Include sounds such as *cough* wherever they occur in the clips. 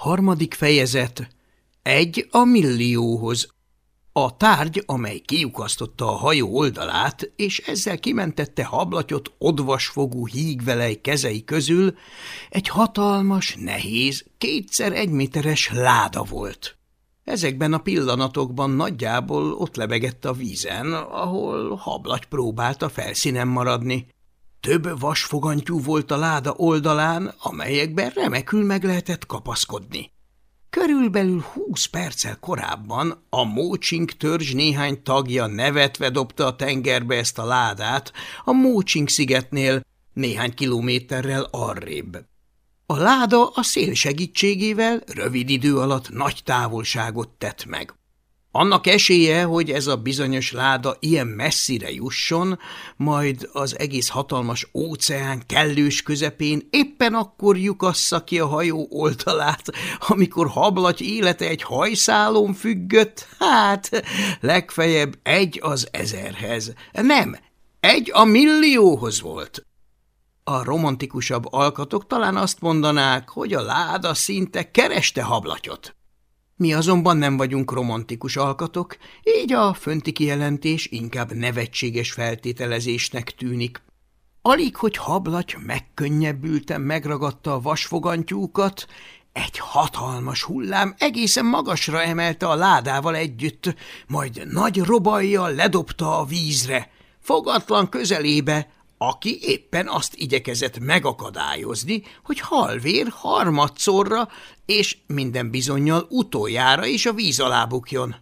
Harmadik fejezet Egy a millióhoz A tárgy, amely kiukasztotta a hajó oldalát, és ezzel kimentette hablatyot odvasfogú hígvelej kezei közül, egy hatalmas, nehéz, kétszer egyméteres láda volt. Ezekben a pillanatokban nagyjából ott lebegett a vízen, ahol hablaty próbálta felszínen maradni. Több vasfogantyú volt a láda oldalán, amelyekben remekül meg lehetett kapaszkodni. Körülbelül húsz perccel korábban a Mócsink törzs néhány tagja nevetve dobta a tengerbe ezt a ládát a Mócsink szigetnél néhány kilométerrel arrébb. A láda a szél segítségével rövid idő alatt nagy távolságot tett meg. Annak esélye, hogy ez a bizonyos láda ilyen messzire jusson, majd az egész hatalmas óceán kellős közepén éppen akkor lyukassza ki a hajó oldalát, amikor hablaty élete egy hajszálon függött, hát legfeljebb egy az ezerhez. Nem, egy a millióhoz volt. A romantikusabb alkatok talán azt mondanák, hogy a láda szinte kereste hablatyot. Mi azonban nem vagyunk romantikus alkatok, így a fönti kijelentés inkább nevetséges feltételezésnek tűnik. Alig, hogy hablaty megkönnyebbülten megragadta a vasfogantyúkat, egy hatalmas hullám egészen magasra emelte a ládával együtt, majd nagy robajjal ledobta a vízre, fogatlan közelébe, aki éppen azt igyekezett megakadályozni, hogy halvér harmadszorra és minden bizonyal utoljára is a víz alá bukjon.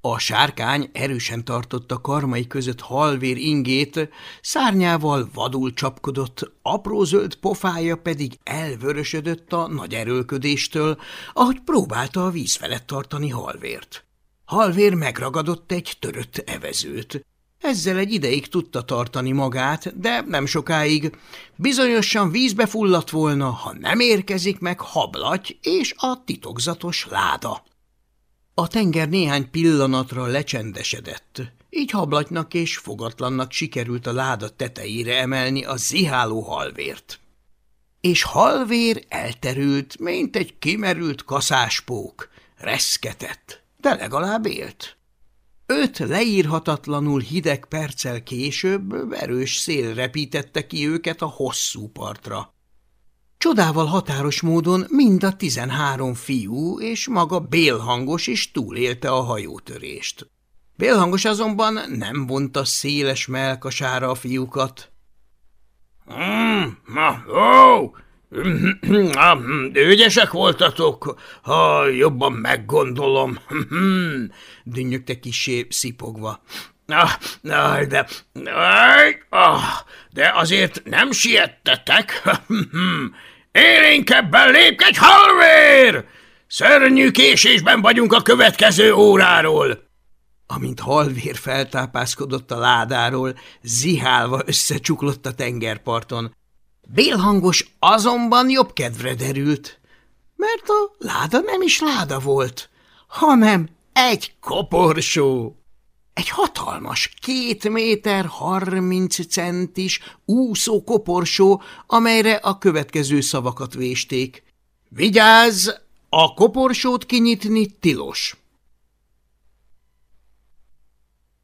A sárkány erősen tartotta karmai között halvér ingét, szárnyával vadul csapkodott, apró zöld pofája pedig elvörösödött a nagy erőlködéstől, ahogy próbálta a víz felett tartani halvért. Halvér megragadott egy törött evezőt. Ezzel egy ideig tudta tartani magát, de nem sokáig. Bizonyosan vízbe fulladt volna, ha nem érkezik meg hablaty és a titokzatos láda. A tenger néhány pillanatra lecsendesedett, így hablatnak és fogatlannak sikerült a láda tetejére emelni a ziháló halvért. És halvér elterült, mint egy kimerült kaszáspók, reszketett, de legalább élt. Öt leírhatatlanul hideg perccel később erős szél repítette ki őket a hosszú partra. Csodával határos módon mind a tizenhárom fiú és maga Bélhangos is túlélte a hajótörést. Bélhangos azonban nem vonta széles melkasára a fiúkat. Mm, na, ó, *coughs* Ügyesek voltatok, ha jobban meggondolom, *coughs* dünnyögte kisé szipogva. Ah, de, ah, de azért nem siettetek. *coughs* Élénkebben lépkedj, halvér! Szörnyű késésben vagyunk a következő óráról. Amint halvér feltápászkodott a ládáról, zihálva összecsuklott a tengerparton. Bélhangos azonban jobb kedvre derült, mert a láda nem is láda volt, hanem egy koporsó. Egy hatalmas, két méter harminc centis úszó koporsó, amelyre a következő szavakat vésték. Vigyázz, a koporsót kinyitni tilos.